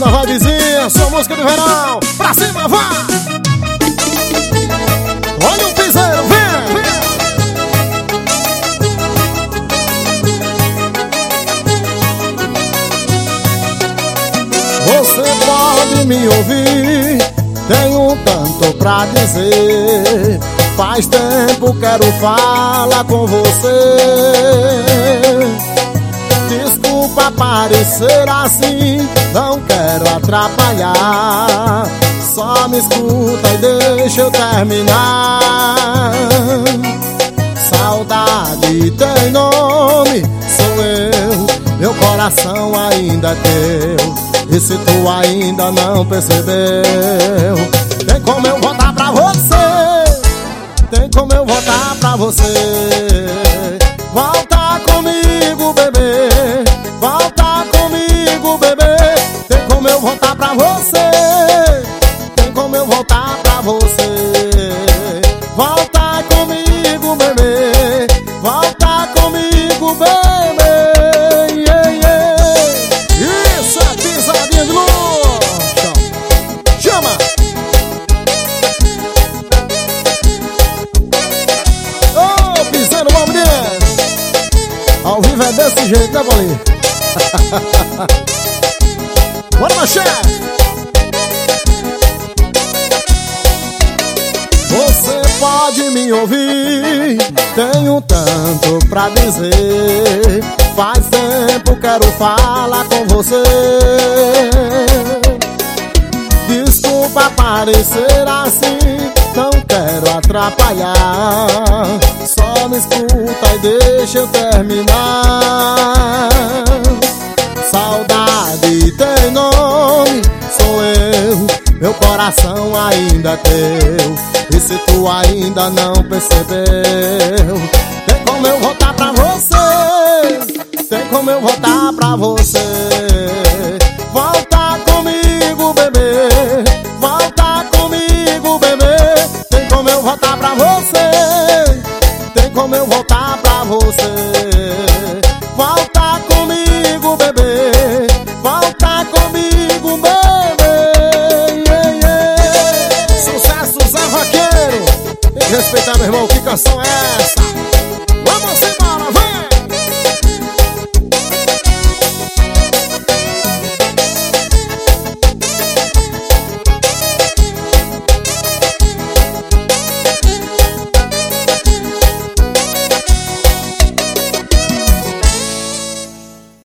na vibezinha, sua música do verão. Pra cima, vá! Olha o piseiro, vem, vem! Você pode me ouvir, tenho tanto pra dizer. Faz tempo quero falar com você. Desculpa parecer assim, não quero atrapalhar. Só me escuta e deixa eu terminar. Saudade tem nome, sou eu. Meu coração ainda é teu. E se tu ainda não percebeu, tem como eu voltar pra você. Tem como eu voltar pra você. Pra você. Tem como eu voltar pra você. Volta comigo, bebê. Volta comigo, bebê. Yeah, yeah. Isso é pisadinha de luz. Chama. Ô, pisando, vamos dentro. Ao vivo é desse jeito, né, Bolinho? Bora, chefe. Você pode me ouvir, tenho tanto pra dizer. Faz tempo quero falar com você. Desculpa parecer assim, não quero atrapalhar. Só me escuta e deixa eu terminar. Saudade tem. Meu coração ainda é teu. E se tu ainda não percebeu, tem como eu voltar pra você. Tem como eu voltar pra você. Volta comigo, bebê. Volta comigo, bebê. Tem como eu voltar pra você. Tem como eu voltar pra você. Respeitar, meu irmão. Que canção é essa?